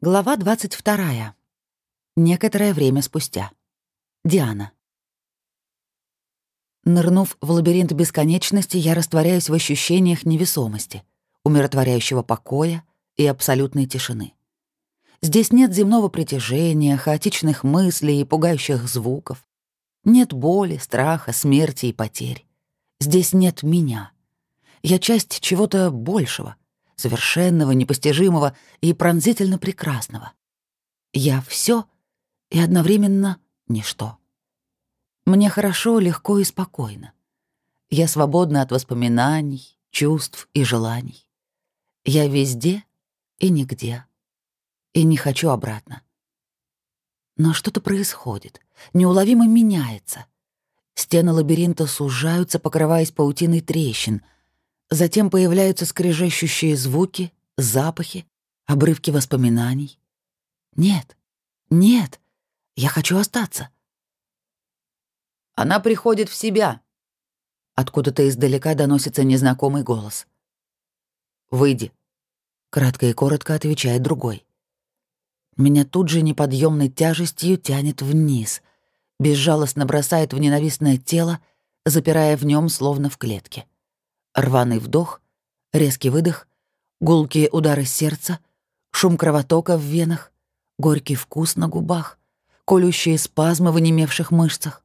Глава 22. Некоторое время спустя. Диана. Нырнув в лабиринт бесконечности, я растворяюсь в ощущениях невесомости, умиротворяющего покоя и абсолютной тишины. Здесь нет земного притяжения, хаотичных мыслей и пугающих звуков. Нет боли, страха, смерти и потерь. Здесь нет меня. Я часть чего-то большего — совершенного, непостижимого и пронзительно прекрасного. Я все и одновременно ничто. Мне хорошо, легко и спокойно. Я свободна от воспоминаний, чувств и желаний. Я везде и нигде. И не хочу обратно. Но что-то происходит, неуловимо меняется. Стены лабиринта сужаются, покрываясь паутиной трещин — Затем появляются скрежещущие звуки, запахи, обрывки воспоминаний. Нет, нет, я хочу остаться. Она приходит в себя. Откуда-то издалека доносится незнакомый голос. «Выйди», — кратко и коротко отвечает другой. Меня тут же неподъемной тяжестью тянет вниз, безжалостно бросает в ненавистное тело, запирая в нем словно в клетке. Рваный вдох, резкий выдох, гулкие удары сердца, шум кровотока в венах, горький вкус на губах, колющие спазмы в онемевших мышцах.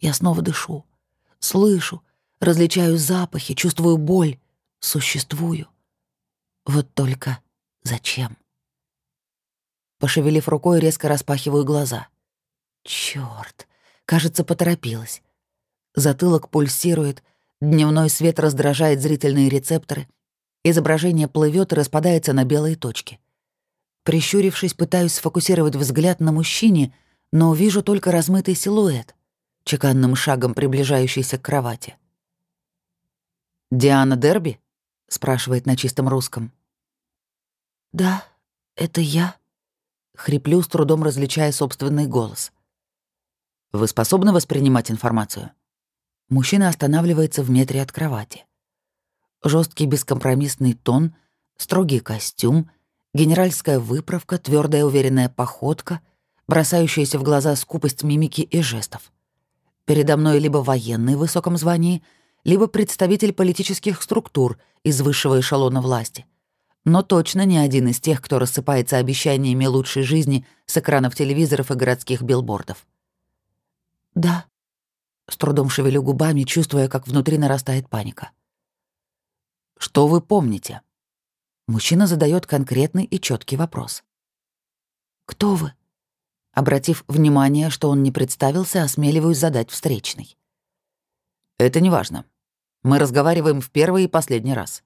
Я снова дышу, слышу, различаю запахи, чувствую боль, существую. Вот только зачем? Пошевелив рукой, резко распахиваю глаза. Чёрт, кажется, поторопилась. Затылок пульсирует, Дневной свет раздражает зрительные рецепторы. Изображение плывет и распадается на белые точки. Прищурившись, пытаюсь сфокусировать взгляд на мужчине, но вижу только размытый силуэт, чеканным шагом приближающийся к кровати. «Диана Дерби?» — спрашивает на чистом русском. «Да, это я», — хриплю, с трудом различая собственный голос. «Вы способны воспринимать информацию?» Мужчина останавливается в метре от кровати. Жесткий бескомпромиссный тон, строгий костюм, генеральская выправка, твердая уверенная походка, бросающаяся в глаза скупость мимики и жестов. Передо мной либо военный в высоком звании, либо представитель политических структур из высшего эшелона власти. Но точно не один из тех, кто рассыпается обещаниями лучшей жизни с экранов телевизоров и городских билбордов. «Да», с трудом шевелю губами, чувствуя, как внутри нарастает паника. «Что вы помните?» Мужчина задает конкретный и четкий вопрос. «Кто вы?» Обратив внимание, что он не представился, осмеливаюсь задать встречный. «Это не важно. Мы разговариваем в первый и последний раз.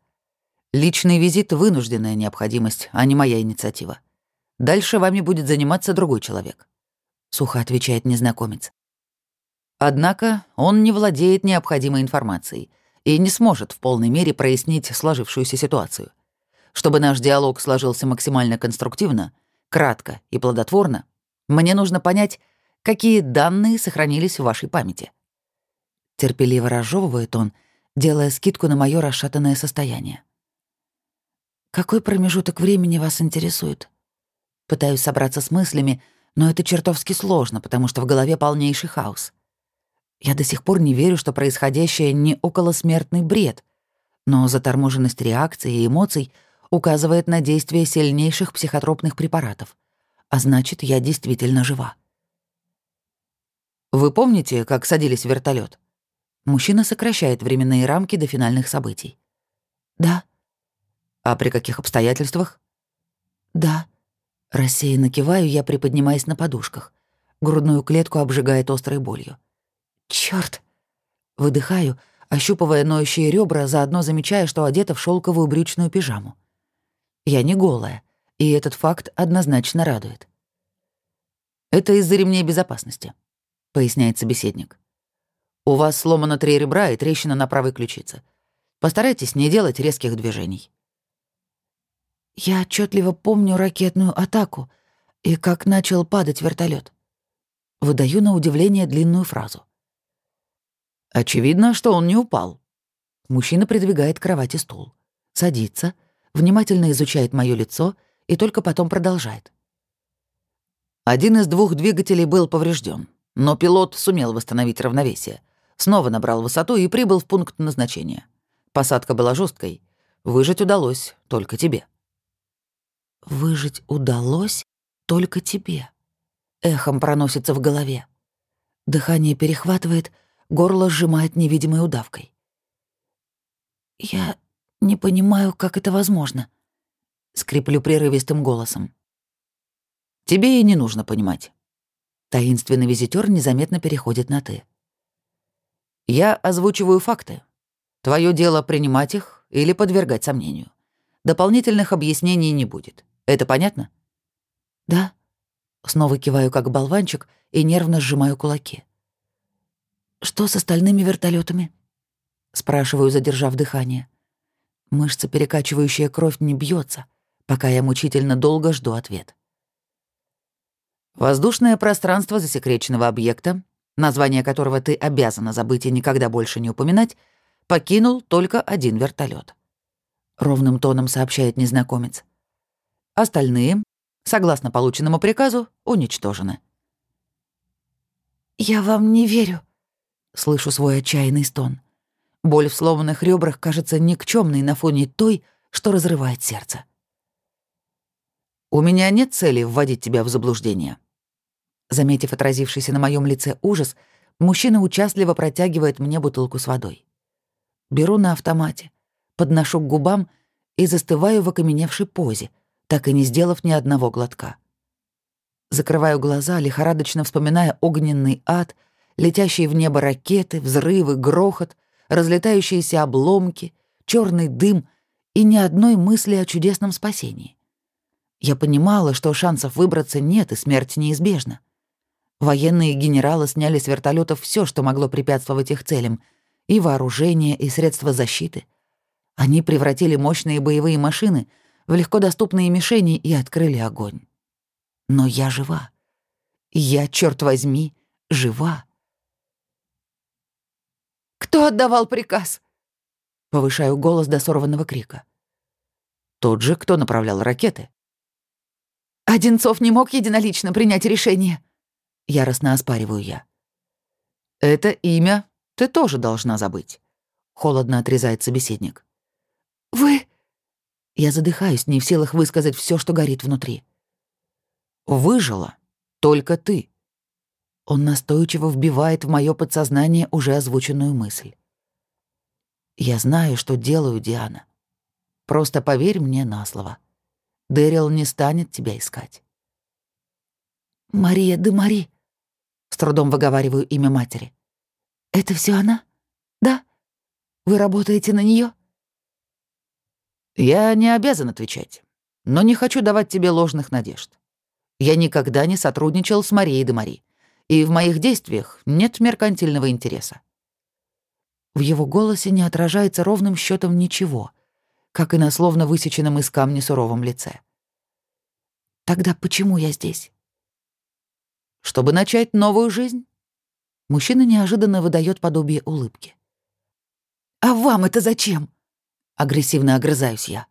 Личный визит — вынужденная необходимость, а не моя инициатива. Дальше вами будет заниматься другой человек», — сухо отвечает незнакомец. Однако он не владеет необходимой информацией и не сможет в полной мере прояснить сложившуюся ситуацию. Чтобы наш диалог сложился максимально конструктивно, кратко и плодотворно, мне нужно понять, какие данные сохранились в вашей памяти. Терпеливо разжевывает он, делая скидку на мое расшатанное состояние. «Какой промежуток времени вас интересует?» Пытаюсь собраться с мыслями, но это чертовски сложно, потому что в голове полнейший хаос. Я до сих пор не верю, что происходящее не околосмертный бред, но заторможенность реакции и эмоций указывает на действие сильнейших психотропных препаратов, а значит, я действительно жива. Вы помните, как садились в вертолет? Мужчина сокращает временные рамки до финальных событий. Да. А при каких обстоятельствах? Да. Рассеянно киваю я, приподнимаясь на подушках. Грудную клетку обжигает острой болью. Черт! Выдыхаю, ощупывая ноющие ребра, заодно замечая, что одета в шелковую брючную пижаму. Я не голая, и этот факт однозначно радует. «Это из-за ремней безопасности», — поясняет собеседник. «У вас сломано три ребра и трещина на правой ключице. Постарайтесь не делать резких движений». Я отчетливо помню ракетную атаку и как начал падать вертолет. Выдаю на удивление длинную фразу. Очевидно, что он не упал. Мужчина придвигает к кровати стул. Садится, внимательно изучает мое лицо и только потом продолжает. Один из двух двигателей был поврежден, но пилот сумел восстановить равновесие. Снова набрал высоту и прибыл в пункт назначения. Посадка была жесткой. Выжить удалось только тебе. «Выжить удалось только тебе», — эхом проносится в голове. Дыхание перехватывает, горло сжимает невидимой удавкой. «Я не понимаю, как это возможно», — скреплю прерывистым голосом. «Тебе и не нужно понимать». Таинственный визитер незаметно переходит на «ты». Я озвучиваю факты. Твое дело принимать их или подвергать сомнению. Дополнительных объяснений не будет. Это понятно? Да. Снова киваю как болванчик и нервно сжимаю кулаки. Что с остальными вертолетами? Спрашиваю, задержав дыхание. Мышца, перекачивающая кровь, не бьется, пока я мучительно долго жду ответ. Воздушное пространство засекреченного объекта название которого ты обязана забыть и никогда больше не упоминать, покинул только один вертолет. Ровным тоном сообщает незнакомец. Остальные, согласно полученному приказу, уничтожены. «Я вам не верю», — слышу свой отчаянный стон. Боль в сломанных ребрах кажется никчемной на фоне той, что разрывает сердце. «У меня нет цели вводить тебя в заблуждение», Заметив отразившийся на моем лице ужас, мужчина участливо протягивает мне бутылку с водой. Беру на автомате, подношу к губам и застываю в окаменевшей позе, так и не сделав ни одного глотка. Закрываю глаза, лихорадочно вспоминая огненный ад, летящие в небо ракеты, взрывы, грохот, разлетающиеся обломки, черный дым и ни одной мысли о чудесном спасении. Я понимала, что шансов выбраться нет и смерть неизбежна. Военные генералы сняли с вертолетов все, что могло препятствовать их целям, и вооружение, и средства защиты. Они превратили мощные боевые машины в легкодоступные мишени и открыли огонь. Но я жива. Я, черт возьми, жива. «Кто отдавал приказ?» Повышаю голос до сорванного крика. Тот же, кто направлял ракеты. Одинцов не мог единолично принять решение. Яростно оспариваю я. «Это имя ты тоже должна забыть», — холодно отрезает собеседник. «Вы...» Я задыхаюсь, не в силах высказать все, что горит внутри. «Выжила только ты». Он настойчиво вбивает в мое подсознание уже озвученную мысль. «Я знаю, что делаю, Диана. Просто поверь мне на слово. Дэрил не станет тебя искать». «Мария де Мари», с трудом выговариваю имя матери. «Это все она? Да? Вы работаете на нее? «Я не обязан отвечать, но не хочу давать тебе ложных надежд. Я никогда не сотрудничал с Марией де Мари, и в моих действиях нет меркантильного интереса». В его голосе не отражается ровным счетом ничего, как и на словно высеченном из камня суровом лице. «Тогда почему я здесь?» чтобы начать новую жизнь. Мужчина неожиданно выдает подобие улыбки. «А вам это зачем?» — агрессивно огрызаюсь я.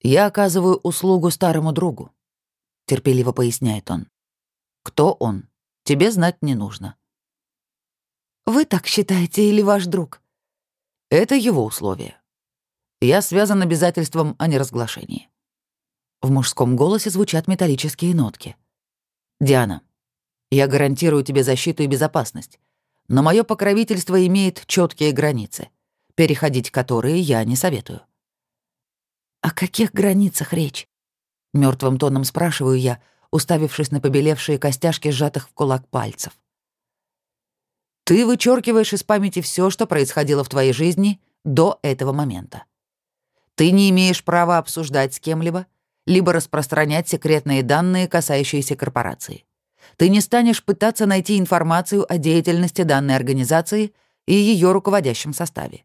«Я оказываю услугу старому другу», — терпеливо поясняет он. «Кто он? Тебе знать не нужно». «Вы так считаете или ваш друг?» «Это его условие. Я связан обязательством о неразглашении». В мужском голосе звучат металлические нотки. Диана, я гарантирую тебе защиту и безопасность, но мое покровительство имеет четкие границы, переходить которые я не советую. О каких границах речь? Мертвым тоном спрашиваю я, уставившись на побелевшие костяшки сжатых в кулак пальцев. Ты вычеркиваешь из памяти все, что происходило в твоей жизни до этого момента. Ты не имеешь права обсуждать с кем-либо, либо распространять секретные данные, касающиеся корпорации. Ты не станешь пытаться найти информацию о деятельности данной организации и ее руководящем составе.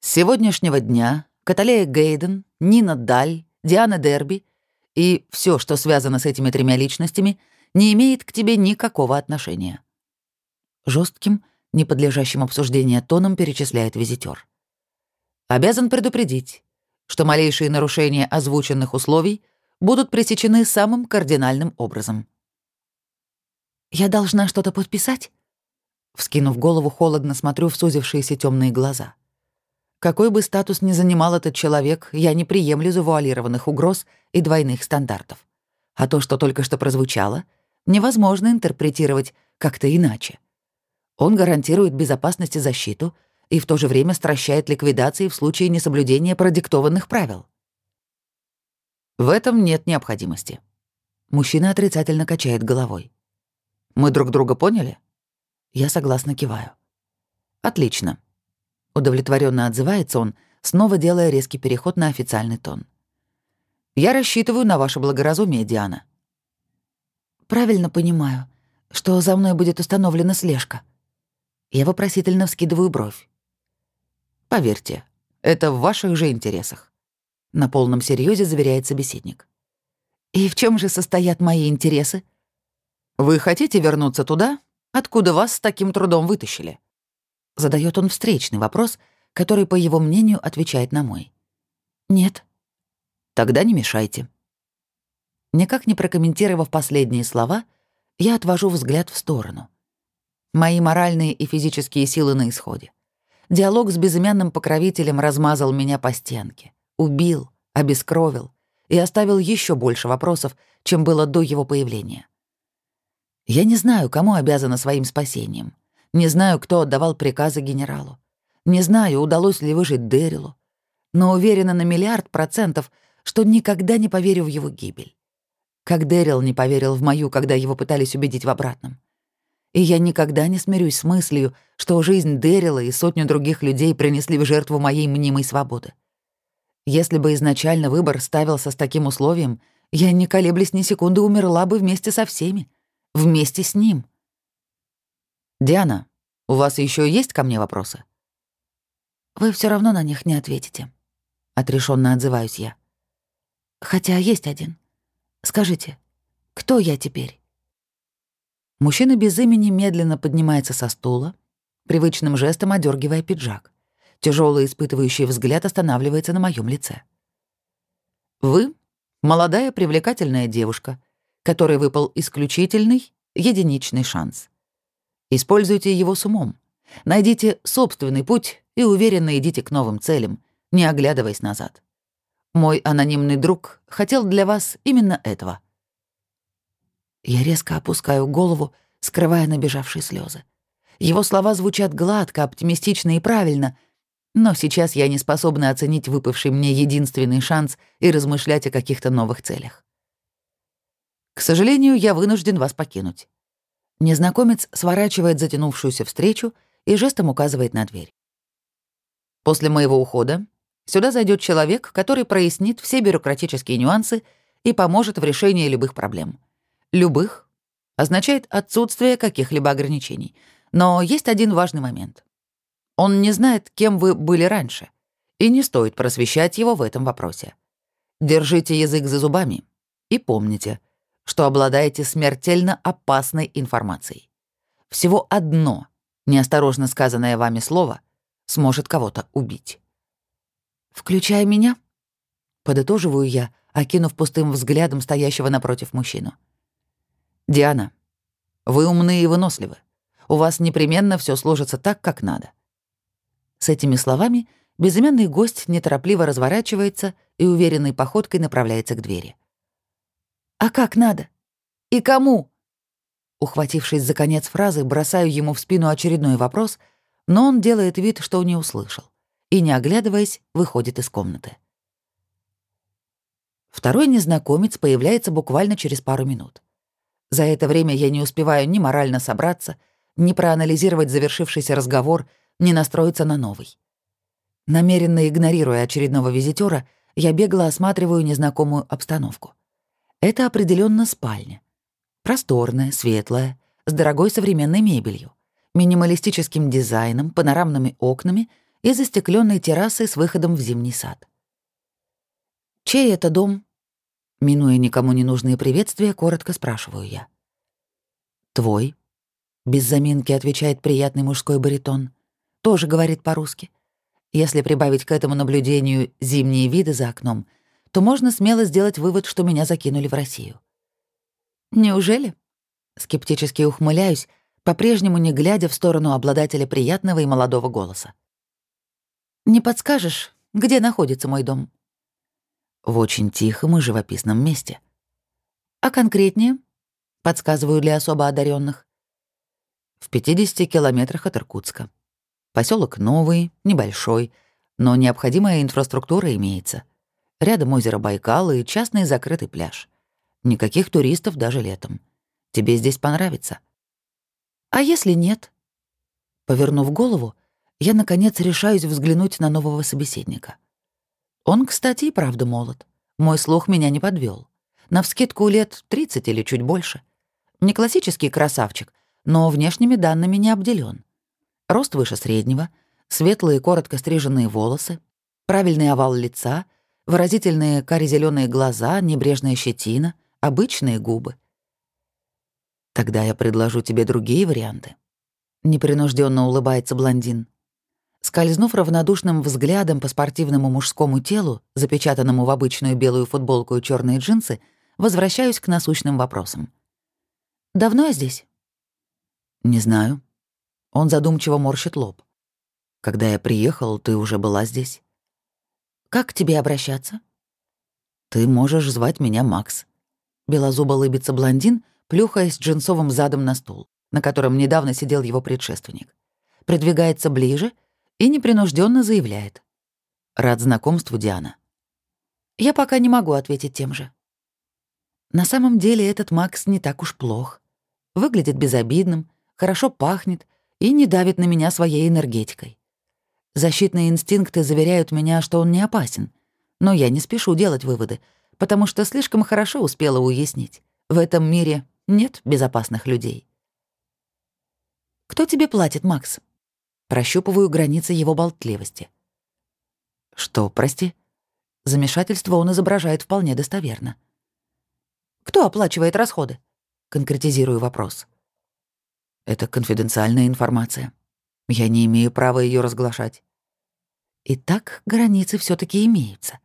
С сегодняшнего дня Каталея Гейден, Нина Даль, Диана Дерби и все, что связано с этими тремя личностями, не имеет к тебе никакого отношения. Жестким, не подлежащим обсуждению тоном перечисляет визитер. Обязан предупредить, что малейшие нарушения озвученных условий будут пресечены самым кардинальным образом. «Я должна что-то подписать?» Вскинув голову, холодно смотрю в сузившиеся темные глаза. Какой бы статус ни занимал этот человек, я не приемлю завуалированных угроз и двойных стандартов. А то, что только что прозвучало, невозможно интерпретировать как-то иначе. Он гарантирует безопасность и защиту и в то же время стращает ликвидации в случае несоблюдения продиктованных правил. В этом нет необходимости. Мужчина отрицательно качает головой. Мы друг друга поняли? Я согласно киваю. Отлично. Удовлетворенно отзывается он, снова делая резкий переход на официальный тон. Я рассчитываю на ваше благоразумие, Диана. Правильно понимаю, что за мной будет установлена слежка. Я вопросительно вскидываю бровь. Поверьте, это в ваших же интересах. На полном серьезе заверяет собеседник. И в чем же состоят мои интересы? Вы хотите вернуться туда, откуда вас с таким трудом вытащили? Задает он встречный вопрос, который, по его мнению, отвечает на мой. Нет. Тогда не мешайте. Никак не прокомментировав последние слова, я отвожу взгляд в сторону. Мои моральные и физические силы на исходе. Диалог с безымянным покровителем размазал меня по стенке, убил, обескровил и оставил еще больше вопросов, чем было до его появления. Я не знаю, кому обязана своим спасением. Не знаю, кто отдавал приказы генералу. Не знаю, удалось ли выжить Дэрилу. Но уверена на миллиард процентов, что никогда не поверю в его гибель. Как Дэрил не поверил в мою, когда его пытались убедить в обратном. И я никогда не смирюсь с мыслью, что жизнь Дэрила и сотню других людей принесли в жертву моей мнимой свободы. Если бы изначально выбор ставился с таким условием, я, не колеблясь ни секунды, умерла бы вместе со всеми. Вместе с ним. «Диана, у вас еще есть ко мне вопросы?» «Вы все равно на них не ответите», — отрешенно отзываюсь я. «Хотя есть один. Скажите, кто я теперь?» Мужчина без имени медленно поднимается со стула, привычным жестом одергивая пиджак. Тяжелый испытывающий взгляд останавливается на моем лице. «Вы — молодая привлекательная девушка, которой выпал исключительный, единичный шанс. Используйте его с умом. Найдите собственный путь и уверенно идите к новым целям, не оглядываясь назад. Мой анонимный друг хотел для вас именно этого — я резко опускаю голову, скрывая набежавшие слезы. Его слова звучат гладко, оптимистично и правильно, но сейчас я не способна оценить выпавший мне единственный шанс и размышлять о каких-то новых целях. К сожалению, я вынужден вас покинуть. Незнакомец сворачивает затянувшуюся встречу и жестом указывает на дверь. После моего ухода сюда зайдет человек, который прояснит все бюрократические нюансы и поможет в решении любых проблем — Любых означает отсутствие каких-либо ограничений. Но есть один важный момент. Он не знает, кем вы были раньше, и не стоит просвещать его в этом вопросе. Держите язык за зубами и помните, что обладаете смертельно опасной информацией. Всего одно неосторожно сказанное вами слово сможет кого-то убить. «Включая меня?» — подытоживаю я, окинув пустым взглядом стоящего напротив мужчину. «Диана, вы умны и выносливы. У вас непременно все сложится так, как надо». С этими словами безымянный гость неторопливо разворачивается и уверенной походкой направляется к двери. «А как надо? И кому?» Ухватившись за конец фразы, бросаю ему в спину очередной вопрос, но он делает вид, что не услышал, и, не оглядываясь, выходит из комнаты. Второй незнакомец появляется буквально через пару минут. За это время я не успеваю ни морально собраться, ни проанализировать завершившийся разговор, ни настроиться на новый. Намеренно игнорируя очередного визитера, я бегло осматриваю незнакомую обстановку. Это определенно спальня. Просторная, светлая, с дорогой современной мебелью, минималистическим дизайном, панорамными окнами и застекленной террасой с выходом в зимний сад. Чей это дом, Минуя никому не нужные приветствия, коротко спрашиваю я. «Твой?» — без заминки отвечает приятный мужской баритон. Тоже говорит по-русски. Если прибавить к этому наблюдению зимние виды за окном, то можно смело сделать вывод, что меня закинули в Россию. «Неужели?» Скептически ухмыляюсь, по-прежнему не глядя в сторону обладателя приятного и молодого голоса. «Не подскажешь, где находится мой дом?» «В очень тихом и живописном месте». «А конкретнее?» — подсказываю для особо одаренных. «В 50 километрах от Иркутска. Поселок новый, небольшой, но необходимая инфраструктура имеется. Рядом озеро Байкал и частный закрытый пляж. Никаких туристов даже летом. Тебе здесь понравится. А если нет? Повернув голову, я, наконец, решаюсь взглянуть на нового собеседника. Он, кстати, и правда молод. Мой слух меня не подвел. Навскидку лет 30 или чуть больше. Не классический красавчик, но внешними данными не обделен. Рост выше среднего, светлые коротко стриженные волосы, правильный овал лица — выразительные кари-зелёные глаза, небрежная щетина, обычные губы. Тогда я предложу тебе другие варианты. Непринужденно улыбается блондин. Скользнув равнодушным взглядом по спортивному мужскому телу, запечатанному в обычную белую футболку и черные джинсы, возвращаюсь к насущным вопросам. «Давно я здесь?» «Не знаю». Он задумчиво морщит лоб. «Когда я приехал, ты уже была здесь». Как к тебе обращаться?» «Ты можешь звать меня Макс». Белозубо лыбится блондин, плюхаясь джинсовым задом на стул, на котором недавно сидел его предшественник. Придвигается ближе и непринужденно заявляет. «Рад знакомству, Диана». Я пока не могу ответить тем же. На самом деле этот Макс не так уж плох. Выглядит безобидным, хорошо пахнет и не давит на меня своей энергетикой. Защитные инстинкты заверяют меня, что он не опасен. Но я не спешу делать выводы, потому что слишком хорошо успела уяснить. В этом мире нет безопасных людей. «Кто тебе платит, Макс?» Прощупываю границы его болтливости. «Что, прости?» Замешательство он изображает вполне достоверно. «Кто оплачивает расходы?» Конкретизирую вопрос. «Это конфиденциальная информация», я не имею права ее разглашать. Итак, границы все таки имеются.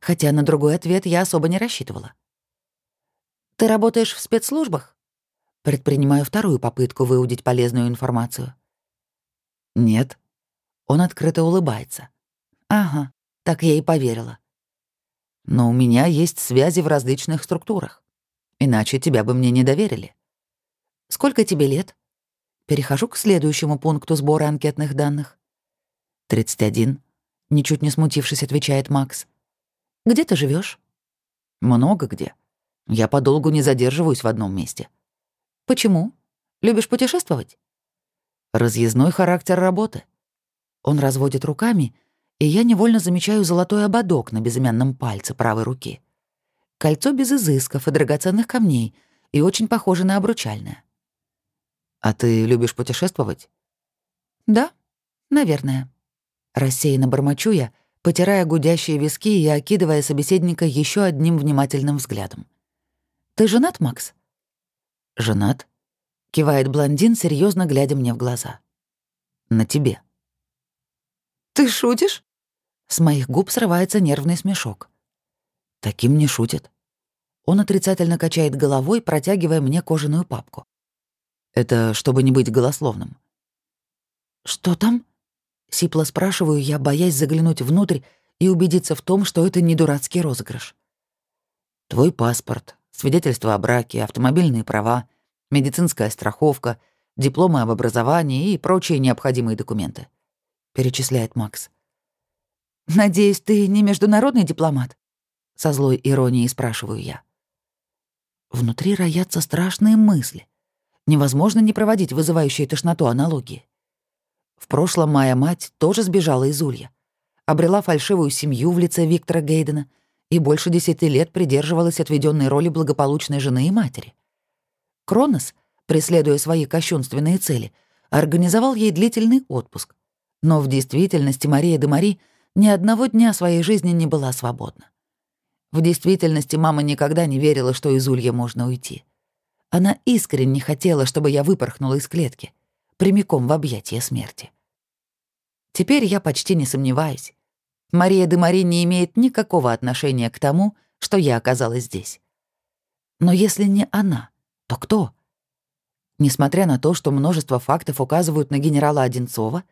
Хотя на другой ответ я особо не рассчитывала. «Ты работаешь в спецслужбах?» Предпринимаю вторую попытку выудить полезную информацию. «Нет». Он открыто улыбается. «Ага, так я и поверила. Но у меня есть связи в различных структурах. Иначе тебя бы мне не доверили. Сколько тебе лет?» Перехожу к следующему пункту сбора анкетных данных. «31», — ничуть не смутившись, отвечает Макс. «Где ты живешь? «Много где. Я подолгу не задерживаюсь в одном месте». «Почему? Любишь путешествовать?» «Разъездной характер работы». Он разводит руками, и я невольно замечаю золотой ободок на безымянном пальце правой руки. Кольцо без изысков и драгоценных камней и очень похоже на обручальное. «А ты любишь путешествовать?» «Да, наверное». Рассеянно бормочу я, потирая гудящие виски и окидывая собеседника еще одним внимательным взглядом. «Ты женат, Макс?» «Женат», — кивает блондин, серьезно глядя мне в глаза. «На тебе». «Ты шутишь?» С моих губ срывается нервный смешок. Таким не шутит. Он отрицательно качает головой, протягивая мне кожаную папку. Это чтобы не быть голословным. «Что там?» — сипло спрашиваю я, боясь заглянуть внутрь и убедиться в том, что это не дурацкий розыгрыш. «Твой паспорт, свидетельство о браке, автомобильные права, медицинская страховка, дипломы об образовании и прочие необходимые документы», — перечисляет Макс. «Надеюсь, ты не международный дипломат?» — со злой иронией спрашиваю я. Внутри роятся страшные мысли невозможно не проводить вызывающие тошноту аналогии. В прошлом моя мать тоже сбежала из Улья, обрела фальшивую семью в лице Виктора Гейдена и больше десяти лет придерживалась отведенной роли благополучной жены и матери. Кронос, преследуя свои кощунственные цели, организовал ей длительный отпуск. Но в действительности Мария де Мари ни одного дня своей жизни не была свободна. В действительности мама никогда не верила, что из Улья можно уйти. Она искренне хотела, чтобы я выпорхнула из клетки, прямиком в объятия смерти. Теперь я почти не сомневаюсь. Мария де Мари не имеет никакого отношения к тому, что я оказалась здесь. Но если не она, то кто? Несмотря на то, что множество фактов указывают на генерала Одинцова,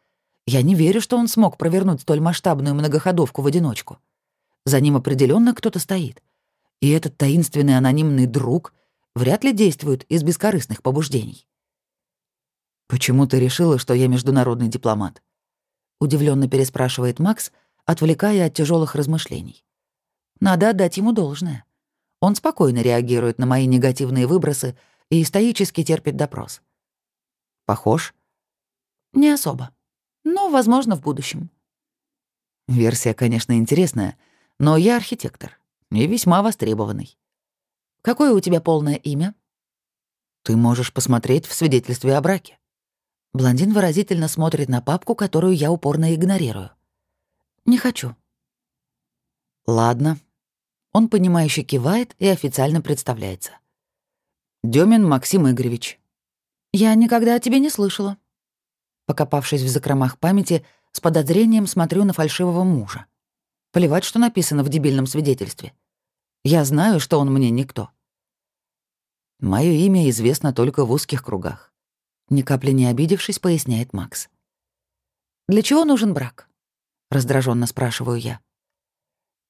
я не верю, что он смог провернуть столь масштабную многоходовку в одиночку. За ним определенно кто-то стоит. И этот таинственный анонимный друг вряд ли действует из бескорыстных побуждений. «Почему ты решила, что я международный дипломат?» Удивленно переспрашивает Макс, отвлекая от тяжелых размышлений. Надо отдать ему должное. Он спокойно реагирует на мои негативные выбросы и стоически терпит допрос. Похож? Не особо. Но, возможно, в будущем. Версия, конечно, интересная, но я архитектор и весьма востребованный. Какое у тебя полное имя? Ты можешь посмотреть в свидетельстве о браке. Блондин выразительно смотрит на папку, которую я упорно игнорирую. Не хочу. Ладно. Он, понимающе кивает и официально представляется. Демин Максим Игоревич. Я никогда о тебе не слышала. Покопавшись в закромах памяти, с подозрением смотрю на фальшивого мужа. Плевать, что написано в дебильном свидетельстве. Я знаю, что он мне никто. Мое имя известно только в узких кругах. Ни капли не обидевшись, поясняет Макс. «Для чего нужен брак?» — раздраженно спрашиваю я.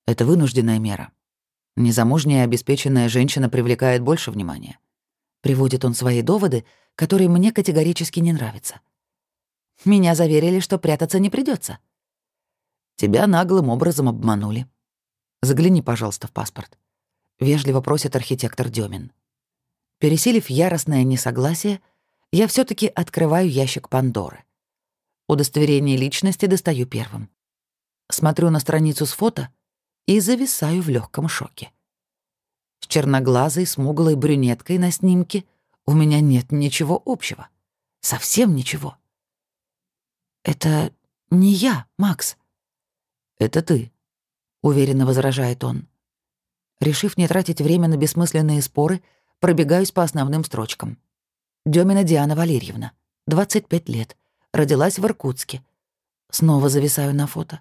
«Это вынужденная мера. Незамужняя обеспеченная женщина привлекает больше внимания». Приводит он свои доводы, которые мне категорически не нравятся. Меня заверили, что прятаться не придется. Тебя наглым образом обманули. Загляни, пожалуйста, в паспорт. Вежливо просит архитектор Демин. Пересилив яростное несогласие, я все таки открываю ящик Пандоры. Удостоверение личности достаю первым. Смотрю на страницу с фото и зависаю в легком шоке. С черноглазой, смуглой брюнеткой на снимке у меня нет ничего общего. Совсем ничего. «Это не я, Макс», «Это ты», — уверенно возражает он. Решив не тратить время на бессмысленные споры, пробегаюсь по основным строчкам. Дёмина Диана Валерьевна, 25 лет, родилась в Иркутске. Снова зависаю на фото.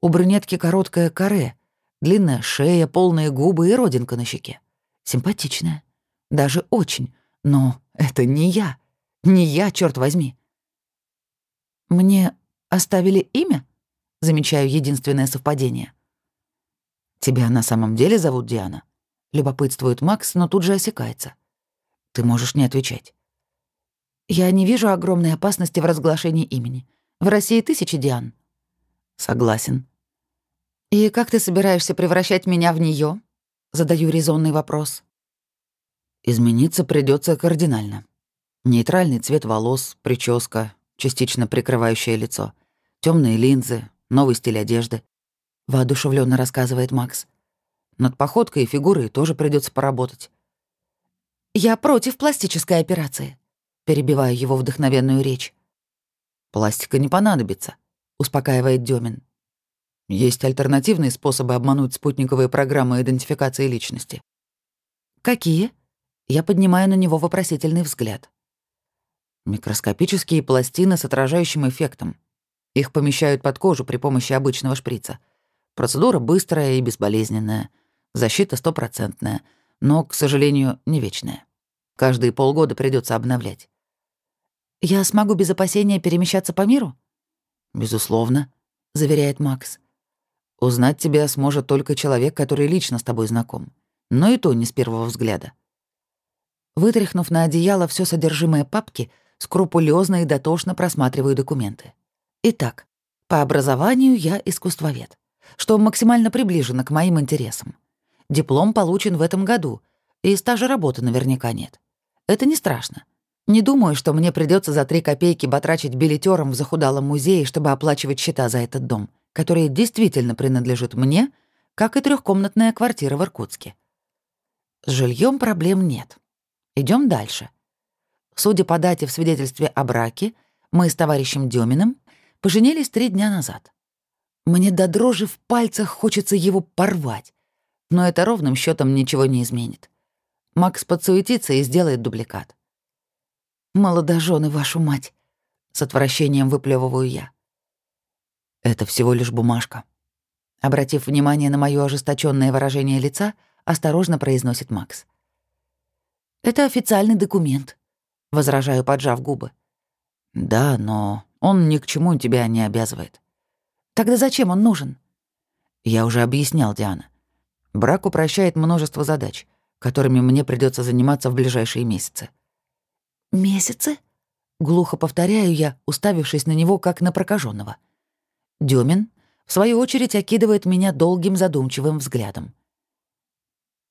У брюнетки короткое каре, длинная шея, полные губы и родинка на щеке. Симпатичная. Даже очень. Но это не я. Не я, черт возьми. Мне оставили имя? Замечаю единственное совпадение. «Тебя на самом деле зовут Диана?» Любопытствует Макс, но тут же осекается. «Ты можешь не отвечать». «Я не вижу огромной опасности в разглашении имени. В России тысячи Диан». «Согласен». «И как ты собираешься превращать меня в нее? Задаю резонный вопрос. Измениться придется кардинально. Нейтральный цвет волос, прическа, частично прикрывающее лицо, темные линзы, новый стиль одежды», — воодушевленно рассказывает Макс. «Над походкой и фигурой тоже придется поработать». «Я против пластической операции», — перебиваю его вдохновенную речь. «Пластика не понадобится», — успокаивает Демин. «Есть альтернативные способы обмануть спутниковые программы идентификации личности». «Какие?» Я поднимаю на него вопросительный взгляд. Микроскопические пластины с отражающим эффектом. Их помещают под кожу при помощи обычного шприца. Процедура быстрая и безболезненная. Защита стопроцентная, но, к сожалению, не вечная. Каждые полгода придется обновлять. «Я смогу без опасения перемещаться по миру?» «Безусловно», — заверяет Макс. «Узнать тебя сможет только человек, который лично с тобой знаком. Но и то не с первого взгляда». Вытряхнув на одеяло все содержимое папки, скрупулезно и дотошно просматриваю документы. Итак, по образованию я искусствовед, что максимально приближено к моим интересам. Диплом получен в этом году, и стажа работы наверняка нет. Это не страшно. Не думаю, что мне придется за три копейки батрачить билетером в захудалом музее, чтобы оплачивать счета за этот дом, который действительно принадлежит мне, как и трехкомнатная квартира в Иркутске. С жильем проблем нет. Идем дальше. Судя по дате в свидетельстве о браке, мы с товарищем Деминым Поженились три дня назад. Мне до дрожи в пальцах хочется его порвать, но это ровным счетом ничего не изменит. Макс подсуетится и сделает дубликат. «Молодожёны, вашу мать!» — с отвращением выплевываю я. «Это всего лишь бумажка». Обратив внимание на моё ожесточенное выражение лица, осторожно произносит Макс. «Это официальный документ», — возражаю, поджав губы. Да, но он ни к чему тебя не обязывает. Тогда зачем он нужен? Я уже объяснял, Диана. Брак упрощает множество задач, которыми мне придется заниматься в ближайшие месяцы. Месяцы? Глухо повторяю я, уставившись на него, как на прокаженного. Дюмин, в свою очередь, окидывает меня долгим задумчивым взглядом.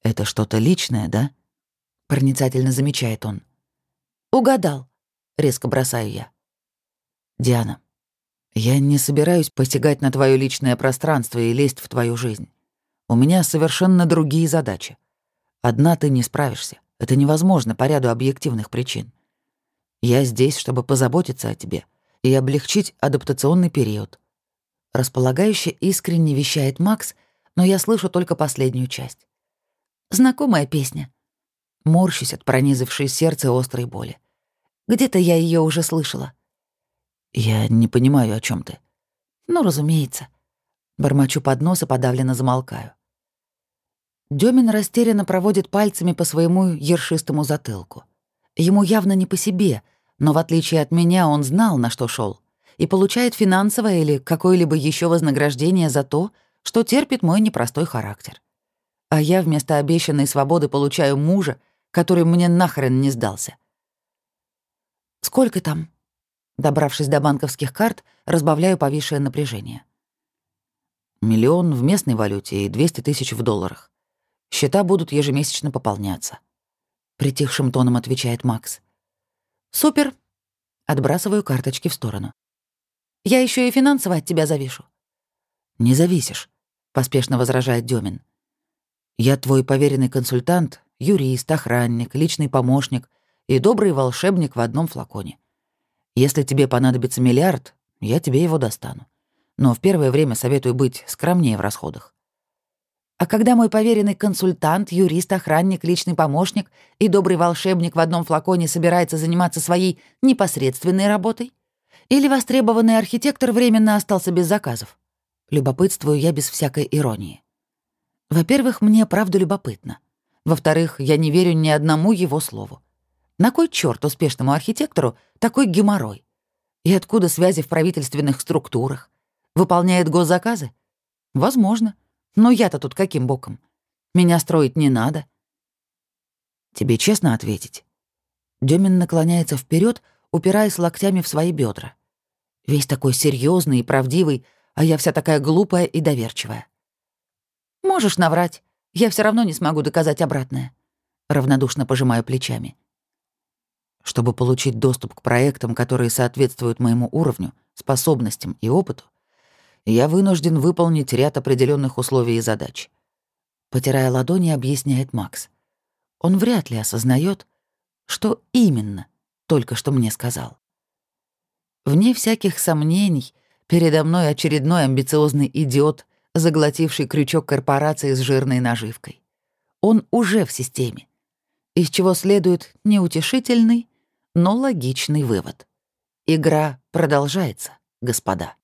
«Это что-то личное, да?» — проницательно замечает он. «Угадал», — резко бросаю я. «Диана, я не собираюсь посягать на твое личное пространство и лезть в твою жизнь. У меня совершенно другие задачи. Одна ты не справишься. Это невозможно по ряду объективных причин. Я здесь, чтобы позаботиться о тебе и облегчить адаптационный период. Располагающе искренне вещает Макс, но я слышу только последнюю часть. Знакомая песня. Морщусь от пронизавшей сердце острой боли. Где-то я ее уже слышала. Я не понимаю, о чем ты. Ну, разумеется. Бормочу под нос и подавленно замолкаю. Демин растерянно проводит пальцами по своему ершистому затылку. Ему явно не по себе, но в отличие от меня он знал, на что шел, и получает финансовое или какое-либо еще вознаграждение за то, что терпит мой непростой характер. А я вместо обещанной свободы получаю мужа, который мне нахрен не сдался. «Сколько там?» Добравшись до банковских карт, разбавляю повисшее напряжение. Миллион в местной валюте и 200 тысяч в долларах. Счета будут ежемесячно пополняться. Притихшим тоном отвечает Макс. «Супер!» Отбрасываю карточки в сторону. «Я еще и финансово от тебя завишу». «Не зависишь», — поспешно возражает Демин. «Я твой поверенный консультант, юрист, охранник, личный помощник и добрый волшебник в одном флаконе. Если тебе понадобится миллиард, я тебе его достану. Но в первое время советую быть скромнее в расходах. А когда мой поверенный консультант, юрист, охранник, личный помощник и добрый волшебник в одном флаконе собирается заниматься своей непосредственной работой? Или востребованный архитектор временно остался без заказов? Любопытствую я без всякой иронии. Во-первых, мне правда любопытно. Во-вторых, я не верю ни одному его слову. На кой черт успешному архитектору такой геморрой? И откуда связи в правительственных структурах? Выполняет госзаказы? Возможно. Но я-то тут каким боком? Меня строить не надо. Тебе честно ответить? Демин наклоняется вперед, упираясь локтями в свои бедра. Весь такой серьезный и правдивый, а я вся такая глупая и доверчивая. Можешь наврать, я все равно не смогу доказать обратное. Равнодушно пожимаю плечами. Чтобы получить доступ к проектам, которые соответствуют моему уровню, способностям и опыту, я вынужден выполнить ряд определенных условий и задач. Потирая ладони, объясняет Макс. Он вряд ли осознает, что именно только что мне сказал. Вне всяких сомнений, передо мной очередной амбициозный идиот, заглотивший крючок корпорации с жирной наживкой. Он уже в системе, из чего следует неутешительный, но логичный вывод. Игра продолжается, господа.